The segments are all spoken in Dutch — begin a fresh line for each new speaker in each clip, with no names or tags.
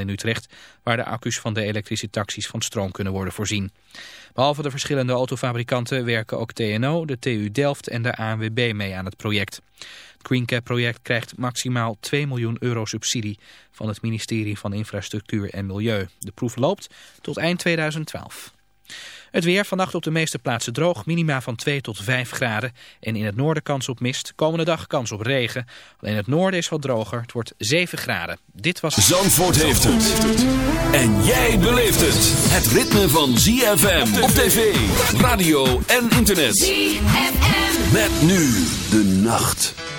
in Utrecht, waar de accu's van de elektrische taxis van stroom kunnen worden voorzien. Behalve de verschillende autofabrikanten werken ook TNO, de TU Delft en de ANWB mee aan het project. Het GreenCap-project krijgt maximaal 2 miljoen euro subsidie van het ministerie van Infrastructuur en Milieu. De proef loopt tot eind 2012. Het weer vannacht op de meeste plaatsen droog, minima van 2 tot 5 graden. En in het noorden kans op mist, komende dag kans op regen. Alleen het noorden is wat droger, het wordt 7 graden. Dit was...
Zandvoort heeft het. En jij beleeft het. Het ritme van ZFM op tv, radio en internet. ZFM. Met nu de nacht.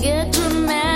get dramatic.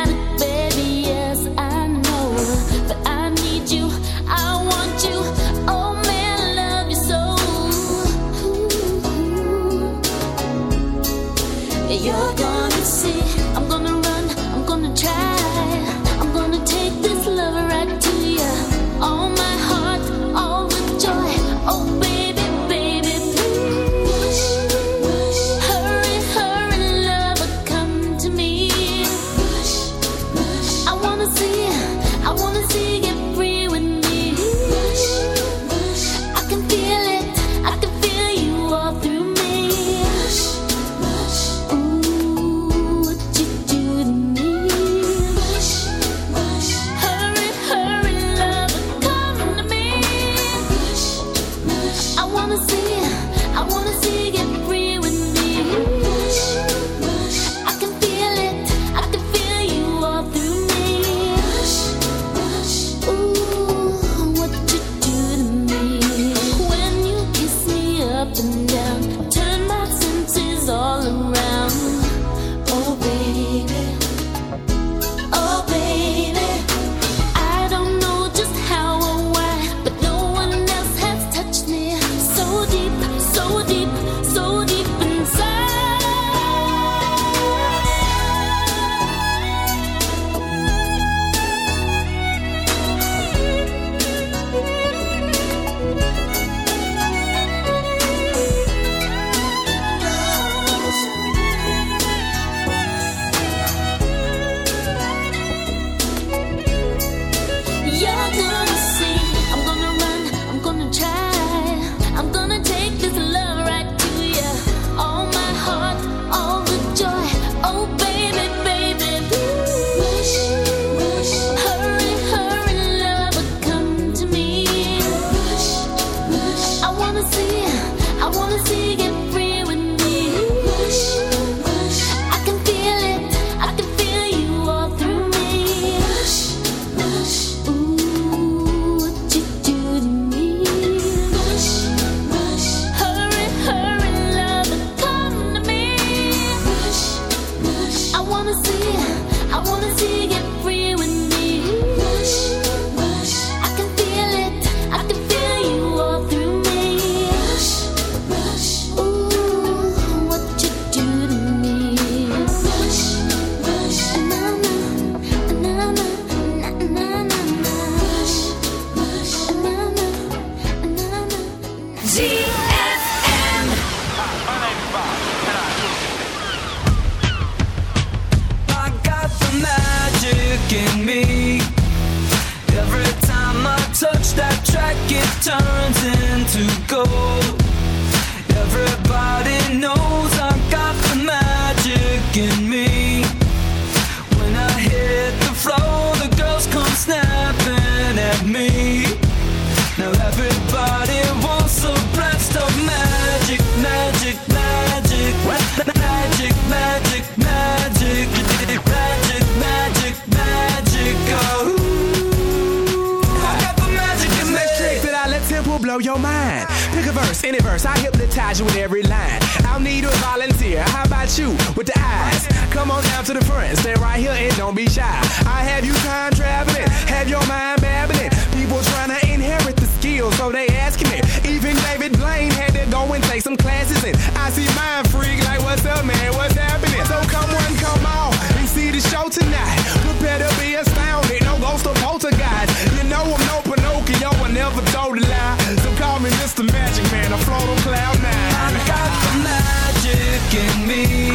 down to
the front. Stay right here and
don't be
shy. I have you time traveling,
have your mind babbling. People trying to inherit the skills, so they asking it. Even David Blaine had to go and take some classes and. I see mind freak like, what's up, man? What's happening? So come on, come on and see the show tonight. Prepare to be astounded, no ghost or poltergeist. You know I'm no Pinocchio, I never told a lie. So call me Mr. Magic Man, I float on cloud nine.
I got the magic in me.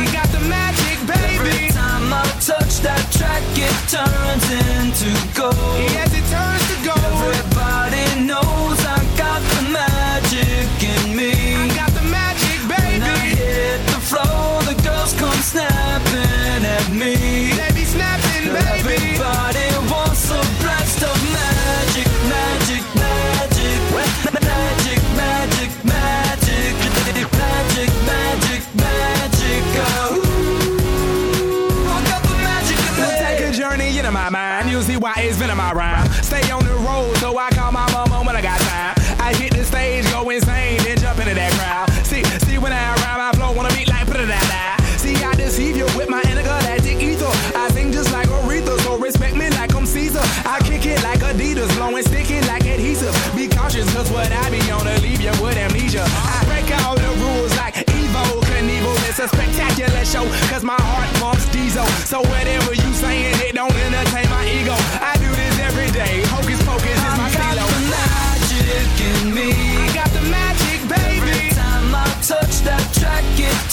Turns into gold.
Yes,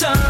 time.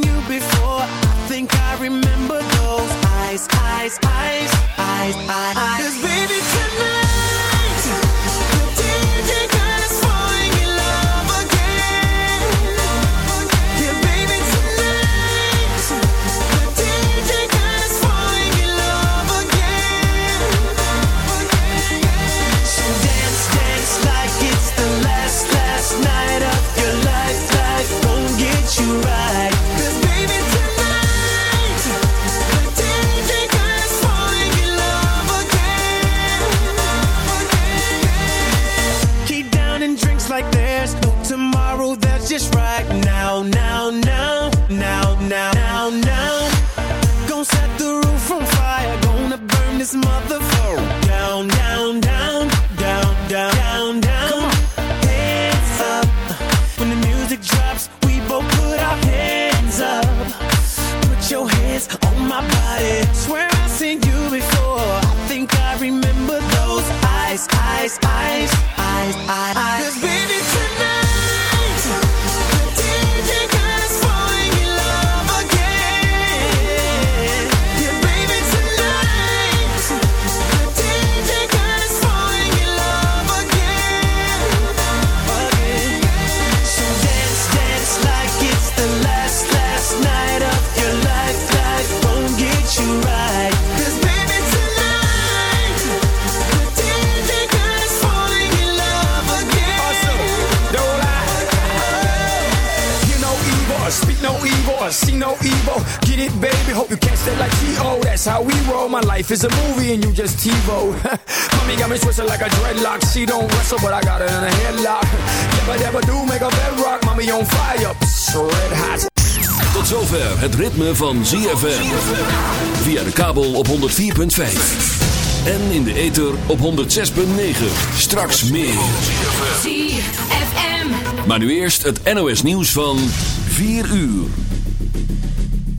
eyes, eyes. 'Cause baby
speak no evil, or see no evil. Get it, baby. Hope you catch that like T.O. That's how we roll. My life is a movie and you just TiVo. Mommy got me twisted like a dreadlock. She don't wrestle, but I got her in a headlock. Never, never do make a bedrock. Mommy on fire. Psst, red hot.
Tot zover het ritme van ZFM. Via de kabel op 104.5. En in de ether op 106.9. Straks meer.
ZFM.
Maar nu eerst het NOS nieuws van 4 uur.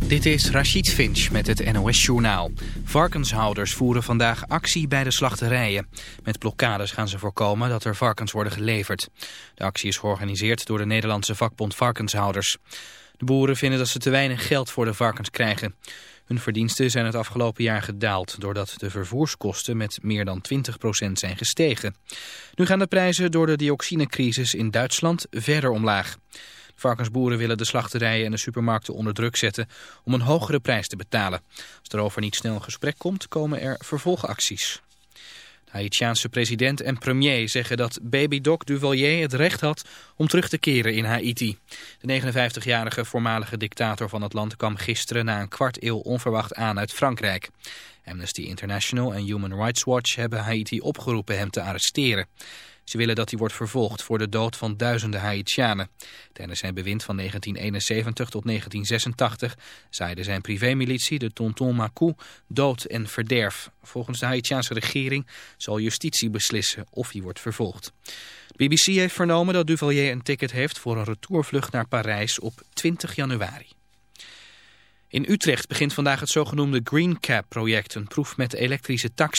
Dit is Rachid Finch met het NOS-journaal. Varkenshouders voeren vandaag actie bij de slachterijen. Met blokkades gaan ze voorkomen dat er varkens worden geleverd. De actie is georganiseerd door de Nederlandse vakbond Varkenshouders. De boeren vinden dat ze te weinig geld voor de varkens krijgen. Hun verdiensten zijn het afgelopen jaar gedaald... doordat de vervoerskosten met meer dan 20% zijn gestegen. Nu gaan de prijzen door de dioxinecrisis in Duitsland verder omlaag. Varkensboeren willen de slachterijen en de supermarkten onder druk zetten om een hogere prijs te betalen. Als er over niet snel een gesprek komt, komen er vervolgacties. De Haitiaanse president en premier zeggen dat baby Doc Duvalier het recht had om terug te keren in Haiti. De 59-jarige voormalige dictator van het land kwam gisteren na een kwart eeuw onverwacht aan uit Frankrijk. Amnesty International en Human Rights Watch hebben Haiti opgeroepen hem te arresteren. Ze willen dat hij wordt vervolgd voor de dood van duizenden Haitianen. Tijdens zijn bewind van 1971 tot 1986 zaaide zijn privémilitie, de Tonton Macou, dood en verderf. Volgens de Haitiaanse regering zal justitie beslissen of hij wordt vervolgd. De BBC heeft vernomen dat Duvalier een ticket heeft voor een retourvlucht naar Parijs op 20 januari. In Utrecht begint vandaag het zogenoemde Green Cab project, een proef met elektrische taxi.